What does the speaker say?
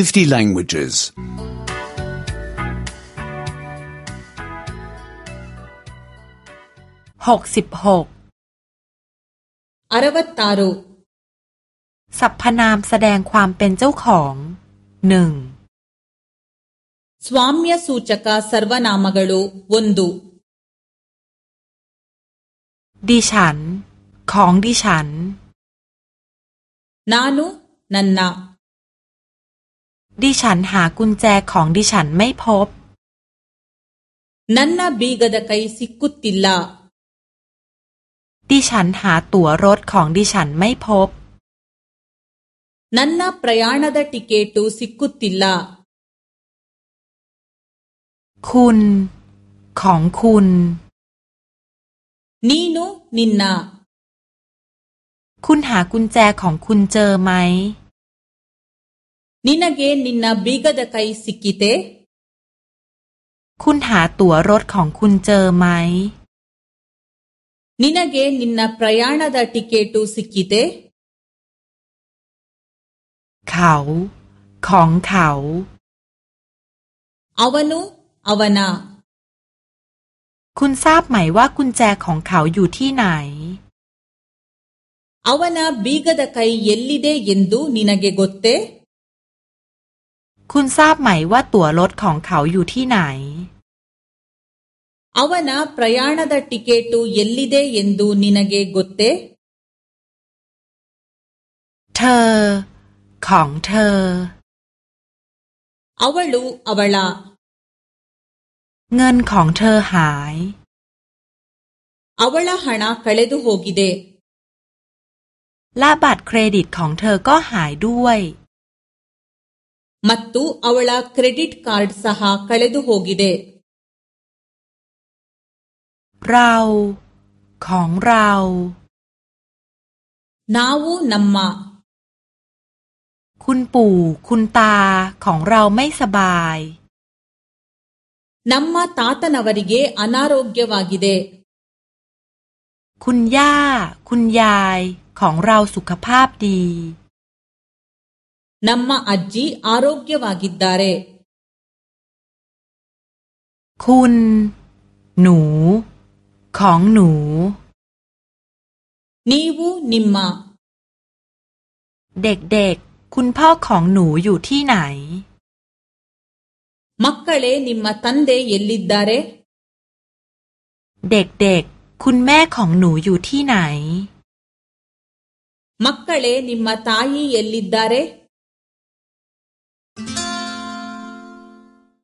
50 languages. 66อรวัตตารุสรรพนามแสดงความเป็นเจ้าของ หนึ่งสวามยสูจกาสรวนามกลุวันดุดิฉัน ของดิฉันนานุนันนาดิฉันหากุญแจของดิฉันไม่พบ นั่นนೀ ಗ ದ ಕೈ ಸ ಿ ಕ ್สิกุตติล ಲ ดิฉันหาตั๋วรถของดิฉันไม่พบ นั่นน್ ರ ಯ ಾ ಣ ದ าಿ ಕ ติเกตูสิกุติลาคุณของคุณี่นุนินนาคุณหากุญแจของคุณเจอไหม ನಿನಗೆ ನ น ನ ್ ನ ಬೀಗದ ಕೈ สಿ ಕ ್ ಕ ಿ ತ ೆคุณหาตั๋วรถของคุณเจอไหมนินาเกนินนาพรยาณดาติเกตูสิกิเตเขาของเขาอวานุอวานาคุณทราบไหมว่ากุญแจของเขาอยู่ที่ไหนอวานาบีกดาไคเยลลิเดยินดูนินาเกกุตเตคุณทราบไหมว่าตั๋วรถของเขาอยู่ที่ไหนอวนาพรยาณดติเกตูเยลลิเดยินดูนินาเกกุตเตเธอ ของเธออวัลูอวัลาเงินของเธอหายอวัลาฮานาคลเลดูโฮกิเดและบัตรเครดิตของเธอก็หายด้วย ಮತ್ತು ಅವಳ ಕ್ರೆಡಿಟ್ ಕಾರ್ಡ್ ಸಹ ಕಳೆದು ಹೋಗಿದೆ เรา ของเรานาวูนัมมาคุณปู่ คุณตา ของเราไม่สบายนมมาตาตนาวริเกอนาโรกเกวากิเดคุณย่า คุณยาย ของเราสุขภาพดีน ಮ ್ม ಅ อ್ ಜ ಿ ಆ ರ าร್ ಯ ವ ಾ ಗ ಿ ದ ್ ದ ಾ ರ ೆคุณ หนู ของหนูนิวนิมมาเด็ก ๆ คุณพ่อของหนูอยู่ที่ไหน มักกะเล นิมมาตันเดเยลลิดดาเรเด็ก ๆ คุณแม่ของหนูอยู่ที่ไหนมักกะเลนิมมาตายีเยลลิดดาเ